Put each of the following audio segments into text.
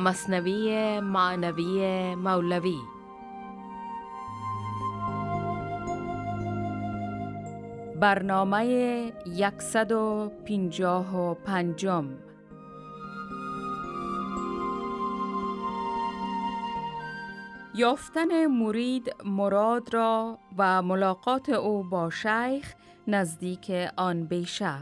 مصنوی معنوی مولوی. برنامه یکصد و پینجاه و پنجم. یافتن مرید مراد را و ملاقات او با شیخ نزدیک آن بیشه.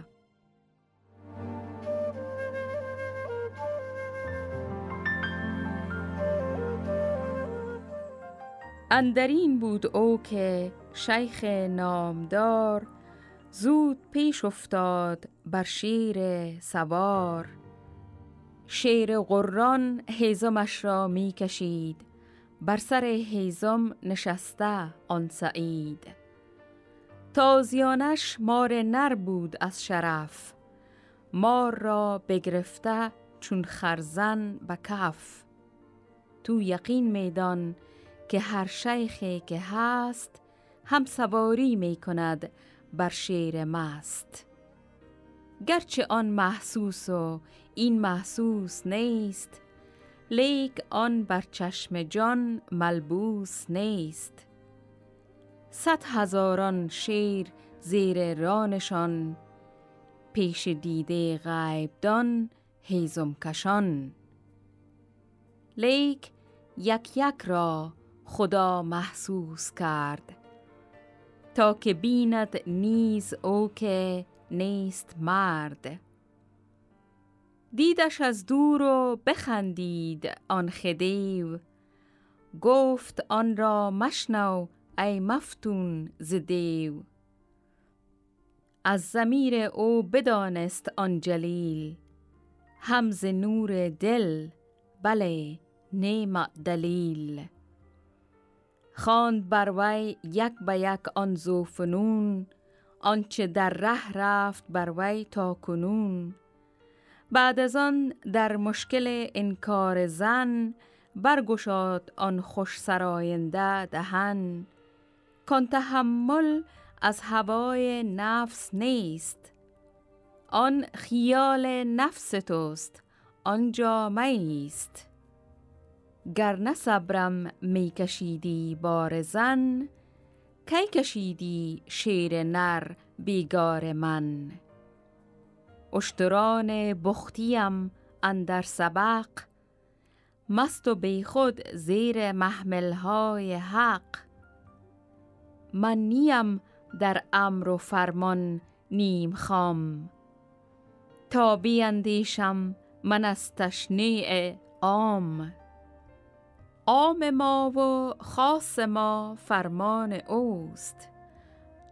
اندرین بود او که شیخ نامدار زود پیش افتاد بر شیر سوار. شیر قران هیزمش را می کشید بر سر هیزم نشسته آن سعید. تازیانش مار نر بود از شرف مار را بگرفته چون خرزن به کف تو یقین میدان که هر شیخی که هست هم سواری می کند بر شیر مست. گرچه آن محسوس و این محسوس نیست لیک آن بر چشم جان ملبوس نیست. صد هزاران شیر زیر رانشان پیش دیده غیبدان هیزم کشان. لیک یک یک را خدا محسوس کرد. تا که بیند نیز او که نیست مرد. دیدش از دور و بخندید آن خدیو. گفت آن را مشنو ای مفتون ز دیو. از زمیر او بدانست آن جلیل. همز نور دل بله نیم دلیل. خواند بر وی یک به یک آن زوفنون آنچه در ره رفت بر وی تا کنون. بعد از آن در مشکل انکار زن برگشاد آن خوش سراینده دهن. کان تحمل از هوای نفس نیست آن خیال نفس توست آنجا میست گر نه صبرم می کشیدی بار زن کی کشیدی شیر نر بیگار من؟ اشتران بختیم اندر سبق مست و بیخود زیر محملهای حق. من نیم در امر و فرمان نیم خام. تا بیندیشم من از تشنیع عام. عام ما و خاص ما فرمان اوست.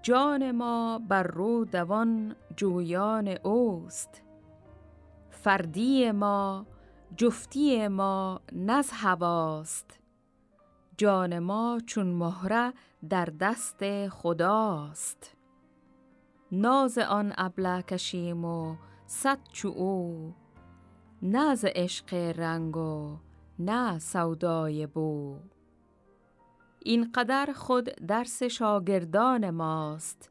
جان ما بر رو دوان جویان اوست. فردی ما جفتی ما نز هواست. جان ما چون مهره در دست خداست. ناز آن ابله کشیم و صد چو او ناز عشق رنگ و نه سودای بو. این قدر خود درس شاگردان ماست.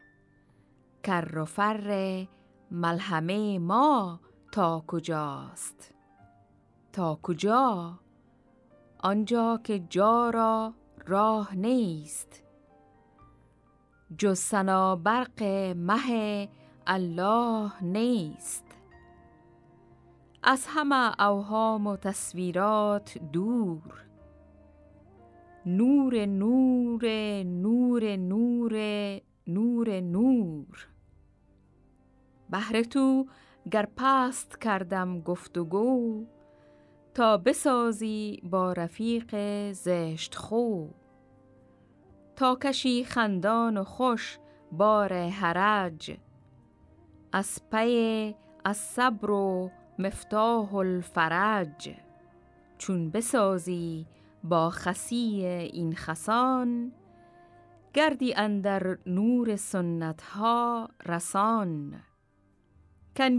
کر و فر ملهمه ما تا کجاست؟ تا کجا؟ آنجا که جا را راه نیست. جز سنا برق مه الله نیست. از همه اوهام و تصویرات دور. نور نور نور نور نور نور. بهر تو گر پست کردم گفتگو تا بسازی با رفیق زشت خو. تا کشی خندان و خوش بار حرج از پی از صبر و مفتاح الفرج چون بسازی با خسی این خسان گردی اندر نور سنت ها رسان.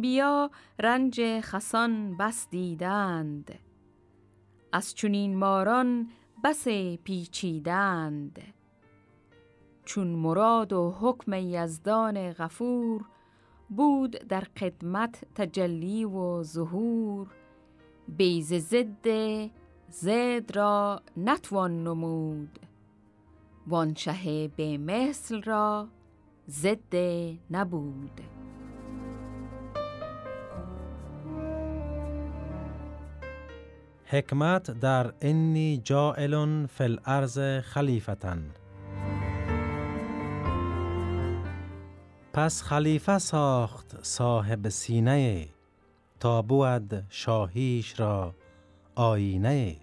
بیا رنج خسان بس دیدند از چونین ماران بس پیچیدند. چون مراد و حکم یزدان غفور بود در خدمت تجلی و ظهور. بیز زد زد را نتوان نمود. وان شه به مثل را زد نبود. حکمت در انی جائل فی الارض خلیفتن پس خلیفه ساخت صاحب سینه تا بود شاهیش را آینه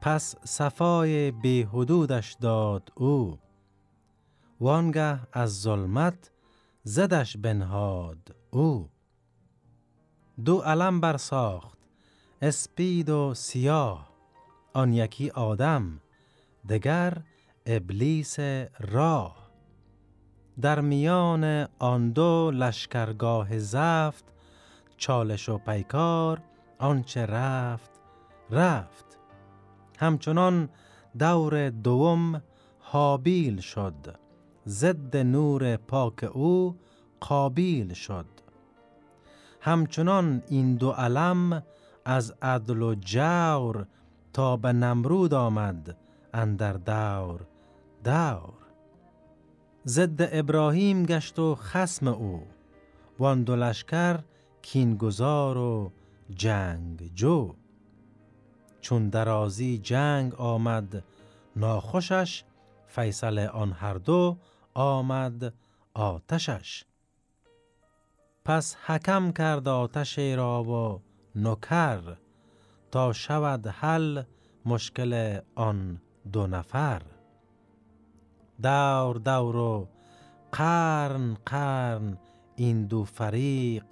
پس صفای بی حدودش داد او. وانگه از ظلمت زدش بنهاد او. دو علم برساخت اسپید و سیاه. آن یکی آدم دگر ابلیس راه. در میان آن دو لشکرگاه زفت چالش و پیکار آنچه رفت رفت. همچنان دور دوم حابیل شد ضد نور پاک او قابیل شد. همچنان این دو علم از عدل و جور تا به نمرود آمد اندر دور دور. ضد ابراهیم گشت و خسم او. وان دو لشکر کینگزار و جنگ جو. چون درازی جنگ آمد ناخوشش فیصل آن هر دو آمد آتشش. پس حکم کرد آتش را و نکر تا شود حل مشکل آن دو نفر. دور دور و قرن قرن این دو فریق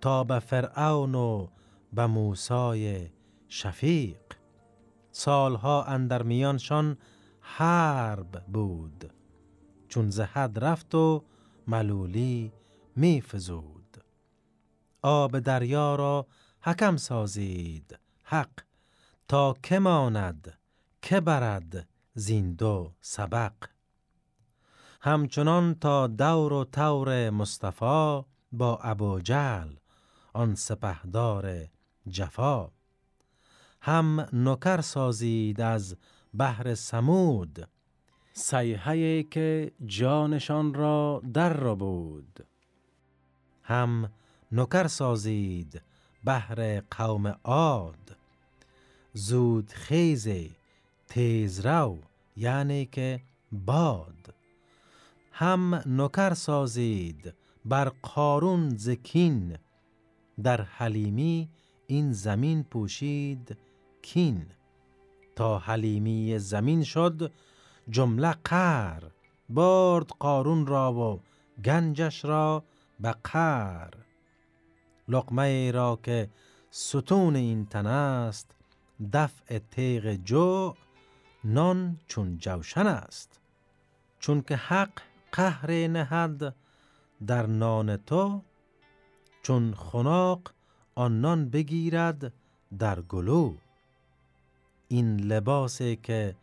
تا به فرعون و به موسای شفیق. سالها اندر میانشان حرب بود. چون زهد رفت و ملولی میفزود. آب دریا را حکم سازید. حق تا که ماند که برد زین دو سبق؟ همچنان تا دور و تور مصطفی با ابو جهل آن سپهدار جفا. هم نکر سازید از بحر سمود سیحه که جانشان را در را بود. هم نکر سازید بهر قوم عاد. زود خیز تیز رو یعنی که باد. هم نکر سازید بر قارون زکین در حلیمی این زمین پوشید کین. تا حلیمی زمین شد جمله قر برد قارون را و گنجش را به قر. لقمه ای را که ستون این تن است دفع تیغ جو نان چون جوشن است. چون که حق قهر نهد در نان تو چون خناق آن نان بگیرد در گلو. این لباسی که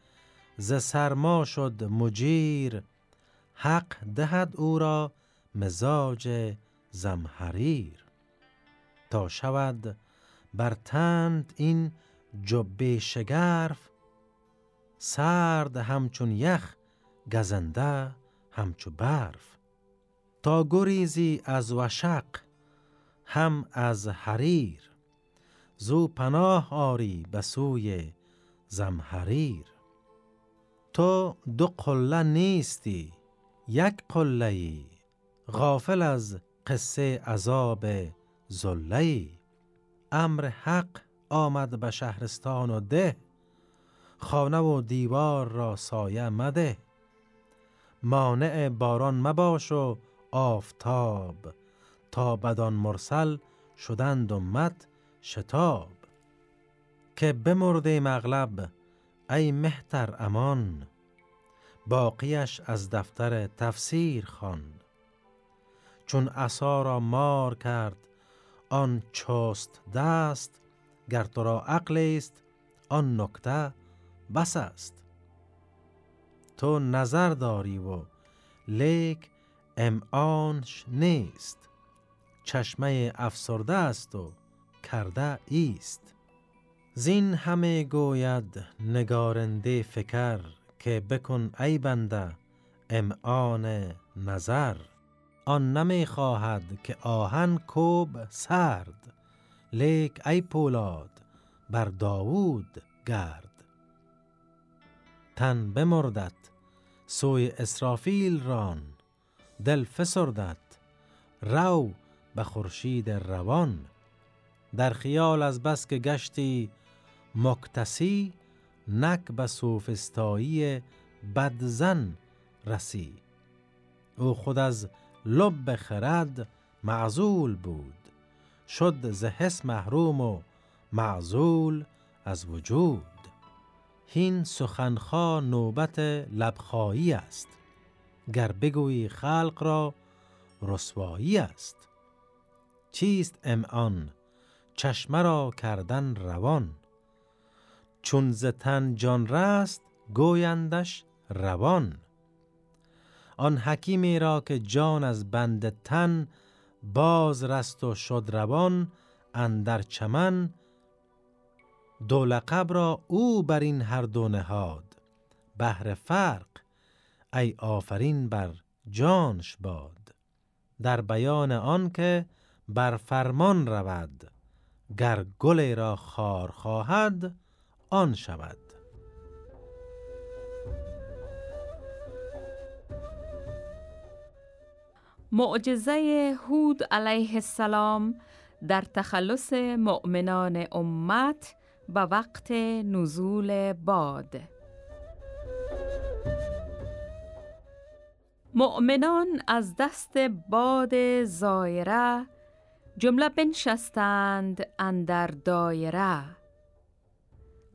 ز سرما شد مجیر حق دهد او را مزاج زمحریر. تا شود بر تند این جبه شگرف سرد همچون یخ گزنده همچو برف تا گریزی از وشق هم از حریر. زو پناه آری به سوی زمحریر. تو دو قله نیستی یک قله ای غافل از قصه عذاب زله امر حق آمد به شهرستان و ده خانه و دیوار را سایه مده. مانع باران مباش و آفتاب. تا بدان مرسل شدند امت شتاب. که بمرده مغلب ای مهتر امان. باقیش از دفتر تفسیر خوان. چون عصا را مار کرد آن چست دست گر تو را عقل است آن نکته بس است. تو نظر داری و لیک امعانش نیست. چشمه افسرده است و کرده ایست. زین همی گوید نگارنده فکر که بکن ای بنده امعان نظر. آن نمی خواهد که آهن کوب سرد. لیک ای پولاد بر داوود گرد. تن بمردت سوی اسرافیل ران. دل فسردت رو به خورشید روان. در خیال از بس که گشتی مکتسی نک به سوفستایی بدزن رسی. او خود از لب خرد معزول بود. شد ز حس محروم و معزول از وجود. هین سخنخوا نوبت لبخایی است. گر بگویی خلق را رسوایی است. چیست امعان چشمه را کردن روان. چون ز تن جان رست گویندش روان. آن حکیمی را که جان از بند تن باز رست و شد روان اندر چمن دو لقب را او بر این هر دو نهاد. بهر فرق ای آفرین بر جانش باد. در بیان آن که بر فرمان رود گر گل را خار خواهد آن شود. معجزه هود علیه السلام در تخلص مؤمنان امت به وقت نزول باد. مؤمنان از دست باد زایره جمله بنشستند اندر دایره.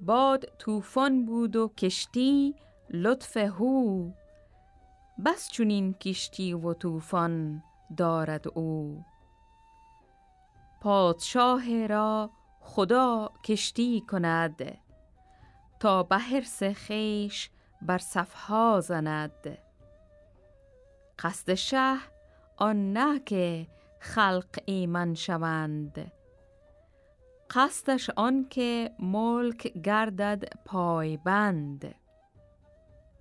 باد طوفان بود و کشتی لطف هو. بس چونین کشتی و طوفان دارد او. پادشاه را خدا کشتی کند تا به حرس خیش بر صفها زند. قصد شه آن نه که خلق ایمن شوند. قصدش آن که ملک گردد پایبند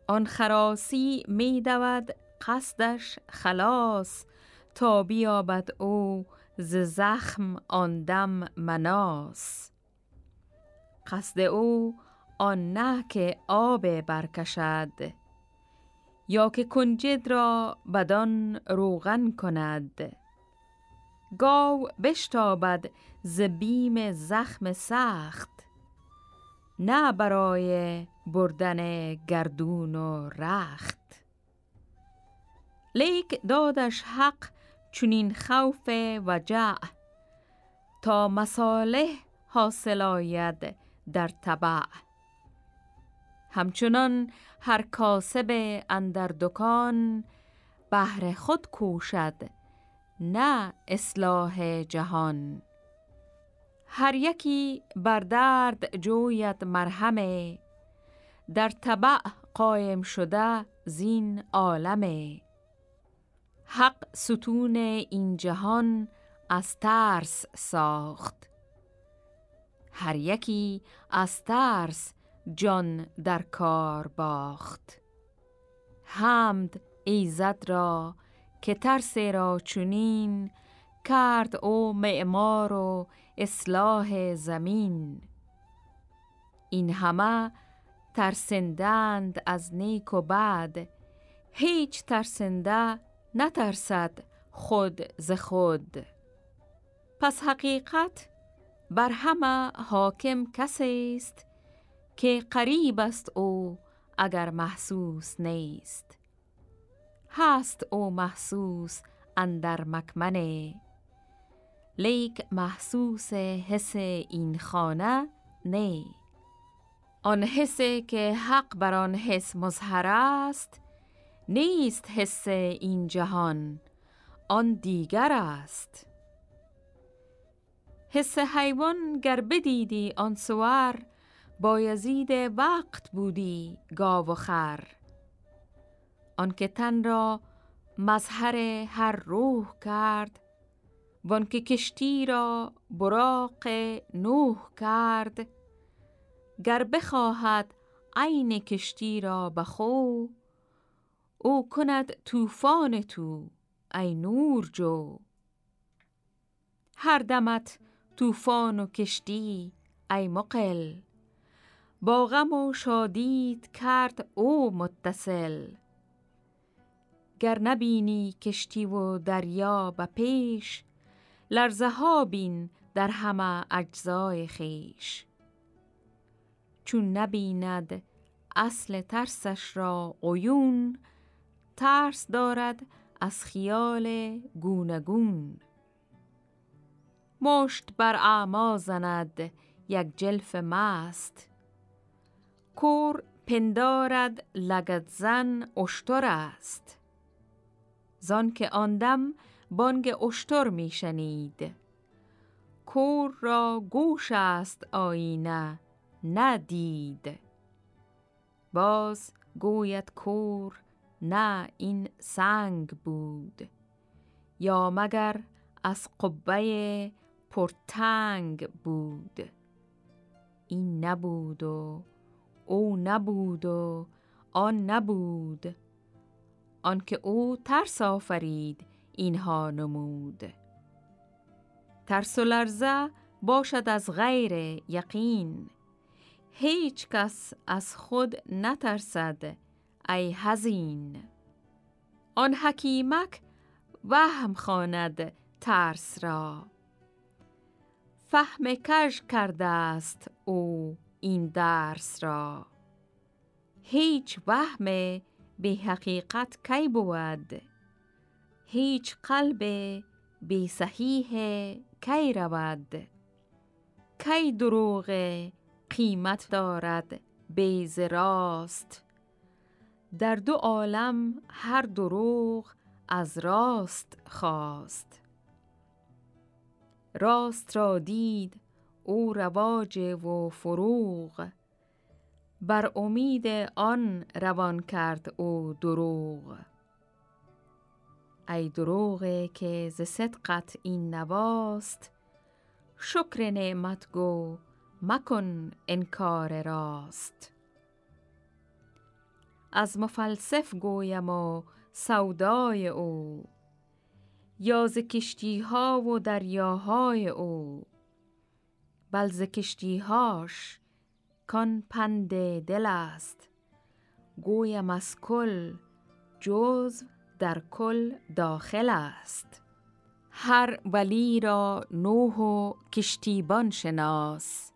آن خراسی می دود قصدش خلاص تا بیابد او ز زخم آن دم مناس. قصد او آن نه که آب برکشد یا که کنجد را بدان روغن کند. گاو بشتابد ز بیم زخم سخت نه برای بردن گردون و رخت. لیک دادش حق چونین خوف وجع تا مصالح حاصل آید در طبع. همچنان هر کاسب اندر دکان بهر خود کوشد نه اصلاح جهان. هر یکی بر درد جوید مرهمه در طبع قایم شده زین عالمه حق ستون این جهان از ترس ساخت. هر یکی از ترس جان در کار باخت. حمد ایزد را که ترس را چونین کرد او معمار و اصلاح زمین. این همه ترسندند از نیک و بد. هیچ ترسنده نترسد خود ز خود. پس حقیقت بر همه حاکم کسی است که قریب است او اگر محسوس نیست. هست او محسوس اندر مکمنه. لیک محسوس حس این خانه نه. آن حسی که حق بر آن حس مظهر است نیست حس این جهان آن دیگر است. حس حیوان گر بدیدی آن سوار بایزید وقت بودی گاو و خر. آنکه تن را مظهر هر روح کرد وان که کشتی را براق نوح کرد. گر بخواهد عین کشتی را بخو او کند طوفان تو ای نور جو. هر دمت طوفان و کشتی ای مقل. با غم و شادیت کرد او متصل. گر نبینی کشتی و دریا به پیش لرزه ها بین در همه اجزای خیش. چون نبیند اصل ترسش را قیون ترس دارد از خیال گونگون مشت بر اعما زند یک جلف مست. کور پندارد لگت زن اشتر است. زان که آندم بانگ اشتر میشنید کور را گوش است آینه ندید باز گوید کور نه این سنگ بود یا مگر از قبه پرتنگ بود. این نبود و او نبود و آن نبود. آنکه او ترس آفرید اینها نمود. ترس و لرزه باشد از غیر یقین. هیچ کس از خود نترسد ای هزین آن حکیمک وهم خواند ترس را. فهم کژ کرده است او این درس را. هیچ وهم به حقیقت کی بود؟ هیچ قلب به صحیح کی رود؟ کی دروغ قیمت دارد بیز راست؟ در دو عالم هر دروغ از راست خواست. راست را دید او رواج و فروغ بر امید آن روان کرد او دروغ. ای دروغ که ز صدقت این نواست شکر نعمت گو مکن انکار راست. از مفلسف گویم و سودای او. یا ز کشتی ها و دریاهای او. بل ز کشتی هاش کان پند دل است. گویم از کل جزو در کل داخل است. هر ولی را نوح و کشتیبان شناس.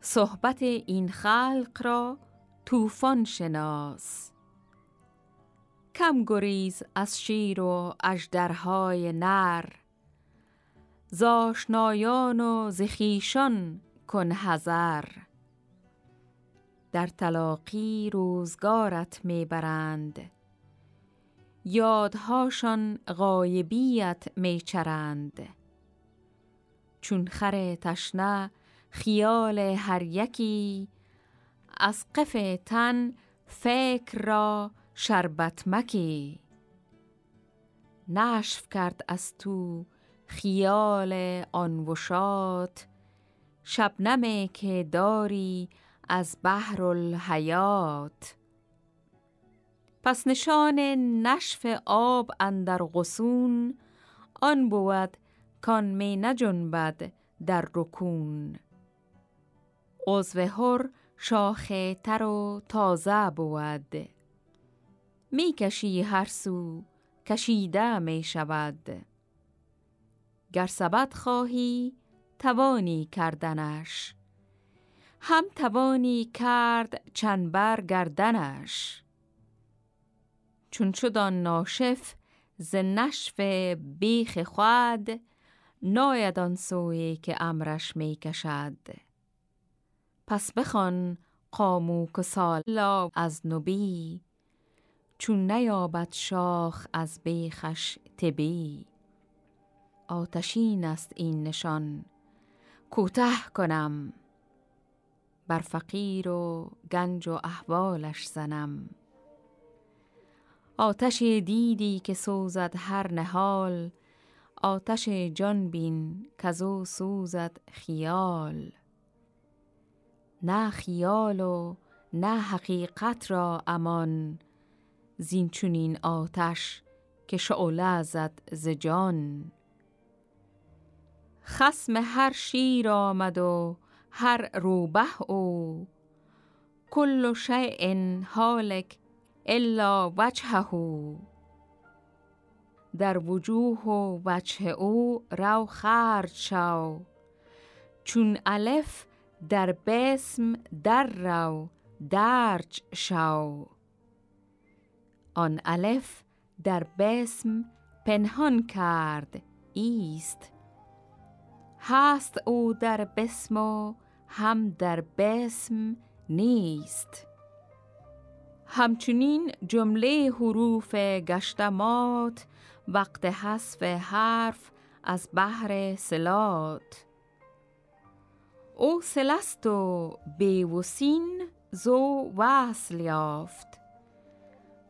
صحبت این خلق را طوفان شناس. کم گریز از شیر و اژدرهای نر. زاشنایان و زخیشان کن حذر. در تلاقی روزگارت می‌برند. یادهاشان غایبیت میچرند. چون خر تشنه خیال هر یکی از قف تن فکر را شربت مکی. نشف کرد از تو خیال آن وشات. شبنمه که داری از بحر الحیات. پس نشان نشف آب اندر غصون آن بود کان می نجنبد در رکون. عضو هر شاخ تر و تازه بود. می کشی هر سو کشیده می شود گر سبد خواهی توانی کردنش. هم توانی کرد چنبر گردنش. چون شد آن ناشف ز نشف بیخ خود ناید آن سوی که امرش می کشد پس بخوان قاموک سالا از نبی. چون نیابد شاخ از بیخش تبی آتشین است این نشان. کوته کنم. بر فقیر و گنج و احوالش زنم. آتش دیدی که سوزد هر نهال. آتش جان بین کزو سوزد خیال. نه خیال و نه حقیقت را امان. زین چونین آتش که شعله زد ز جان. خسم هر شیر آمد و هر روبه او کل شیء حالک الا وجهه. در وجوه و وجه او رو خرج شو چون الف در بسم در رو درج شو. آن الف در بسم پنهان کرد ایست. هست او در بسم و هم در بسم نیست. همچنین جمله حروف گشتمات وقت حذف حرف از بحر سلات او سلست و بیوسین زو وصل یافت.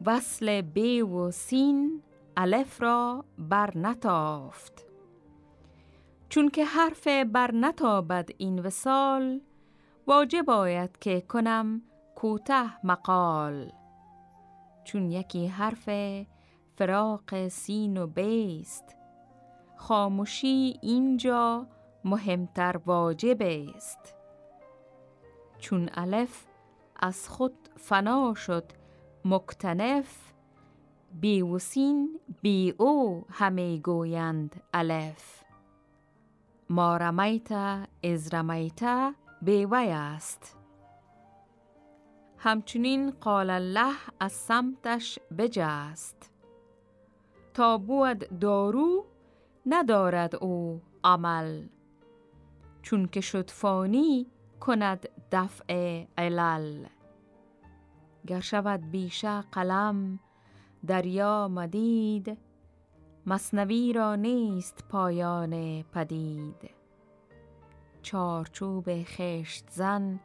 وصل بی و سین الف را بر نتافت. چون که حرف بر نتابد این وسال واجب آید که کنم کوته مقال. چون یکی حرف فراق سین و بیست خاموشی اینجا مهمتر واجب است. چون الف از خود فنا شد مکتنف بی و سین بی او همه گویند الف. ما رمیت از رمیت بیوی است. همچنین قال الله از سمتش بجست. تا بود دارو ندارد او عمل. چون که شد فانی کند دفع علل. گر شود بیشه قلم دریا مدید مصنوی را نیست پایان پدید. چارچوب خشت زن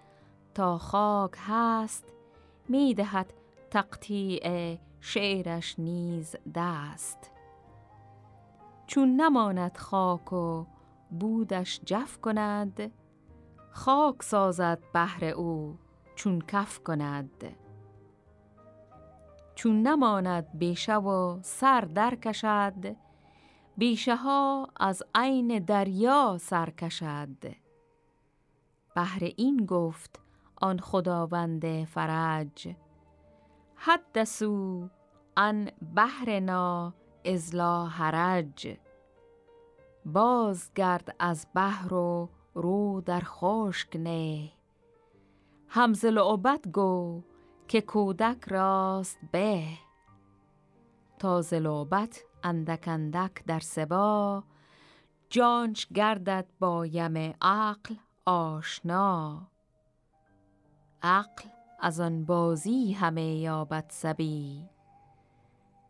تا خاک هست می‌دهد تقطیع شعرش نیز دست. چون نماند خاک و بودش جف کند خاک سازد بهر او چون کف کند. چون نماند بیشه و سر در کشد بیشه ها از عین دریا سر کشد. بهر این گفت آن خداوند فرج حدثو ان بحرنا ازلا حرج. بازگرد از بحر و رو در خشک نه. همز لعبت گو که کودک راست به. تا زلوبت اندک اندک در سبا. جانش گردد با یم عقل آشنا. عقل از آن بازی همه یابد سبی.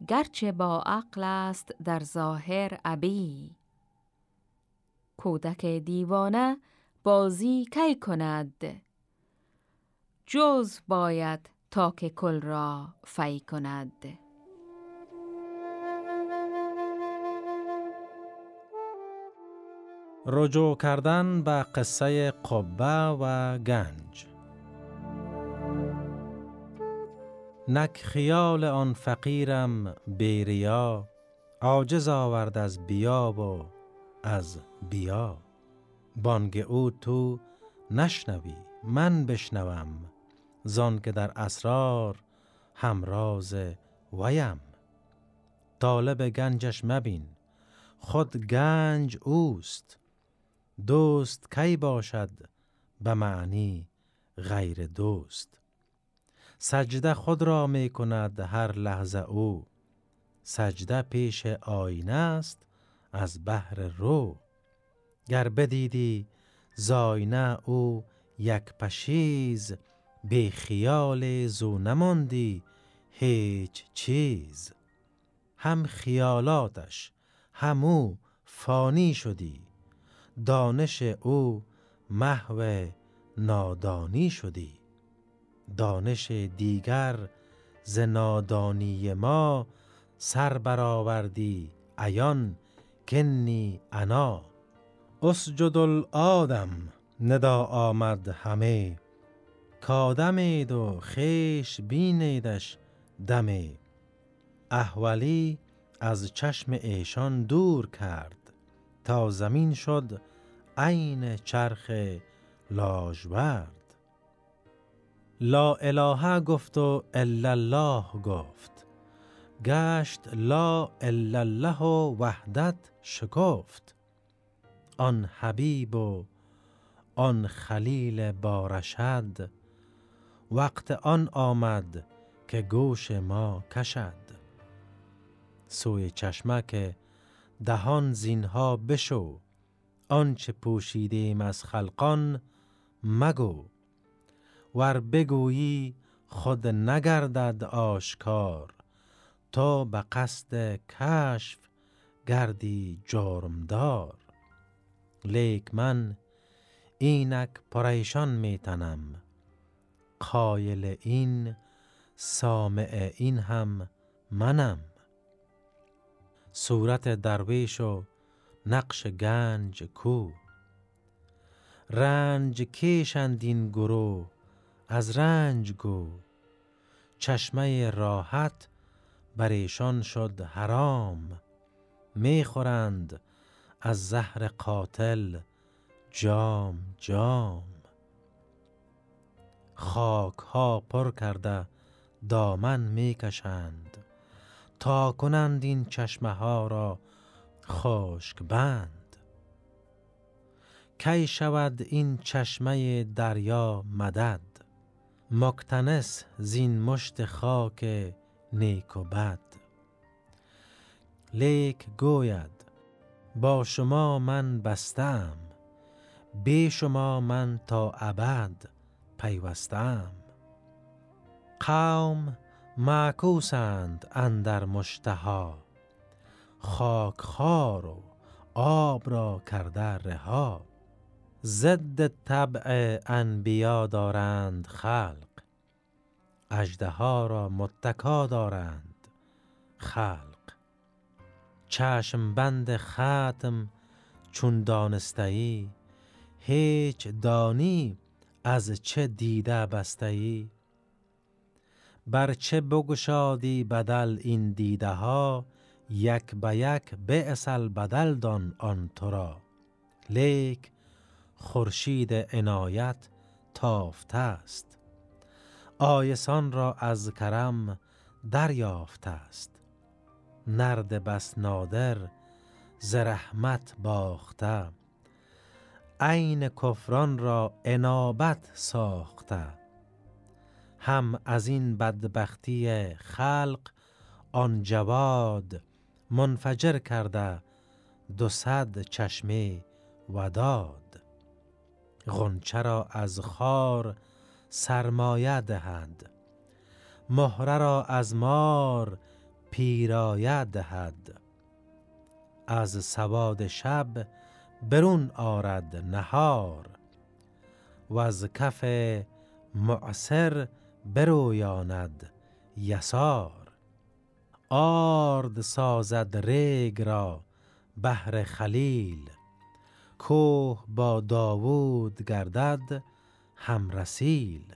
گرچه با عقل است در ظاهر ابی. کودک دیوانه بازی کی کند؟ جز باید تا که کل را فی کند. رجوع کردن به قصه قبه و گنج. نک خیال آن فقیرم بیریا عاجز آورد از بیاب و از بیا. بانگ او تو نشنوی من بشنوم. زان که در اسرار همراز ویم. طالب گنجش مبین خود گنج اوست. دوست کی باشد به معنی غیر دوست؟ سجده خود را می کند هر لحظه او. سجده پیش آینه است از بحر رو. گر بدیدی زاینه او یک پشیز بی خیال زو نماندی هیچ چیز. هم خیالاتش همو فانی شدی. دانش او محو نادانی شدی. دانش دیگر ز نادانی ما سر برآوردی عیان. کنی انا. اسجد الآدم ندا آمد همه. کادمید و خیش بینیدش دمه. احولی از چشم ایشان دور کرد. تا زمین شد عین چرخ لاجورد. لا اله گفت و الا الله گفت. گشت لا الا الله و وحدت شکفت. آن حبیب و آن خلیل بارشد وقت آن آمد که گوش ما کشد. سوی چشمک دهان زینها بشو. آنچه پوشیدیم از خلقان مگو. ور بگویی خود نگردد آشکار. تا به قصد کشف گردی جرمدار. لیک من اینک پریشان میتنم قایل این سامع این هم منم. صورت درویش و نقش گنج کو. رنج کیشند این گروه از رنج گو. چشمه راحت بر ایشان شد حرام. می‌خورند از زهر قاتل جام جام. خاک ها پر کرده دامن می‌کشند تا کنند این چشمه ها را خشک بند. کی شود این چشمه دریا مدد؟ مکتنس زین مشت خاک نیک و بد. لیک گوید با شما من بستم بی شما من تا ابد پیوستم. قوم معکوسند اندر مشتها خاک خار و آب را کرده رها. ضد طبع انبیا دارند خلق اژدها را متکا دارند. خلق. چشم بند ختم چون دانستایی هیچ دانی از چه دیده بستایی. بر چه بگشادی بدل این دیده ها یک به یک به اصل بدل دان آن تو را لیک خورشید عنایت تافته است. آیسان را از کرم دریافته است. نرد بس نادر ز رحمت باخته. عین کفران را انابت ساخته. هم از این بدبختی خلق آن جواد منفجر کرده دو صد چشمه وداد. غنچه را از خار سرمایه دهد مهره را از مار پیرایه دهد. از سواد شب برون آرد نهار. و از کف معسر برویاند یسار. آرد سازد ریگ را بهر خلیل. کوه با داوود گردد همرسیل.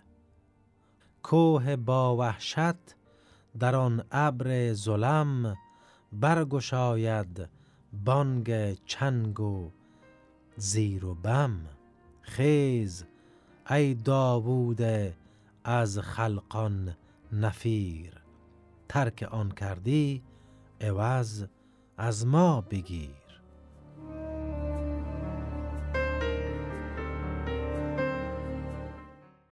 کوه با وحشت در آن ابر ظلم برگشاید بانگ چنگ و زیر و بم. خیز ای داوود از خلقان نفیر. ترک آن کردی عوض از ما بگیر.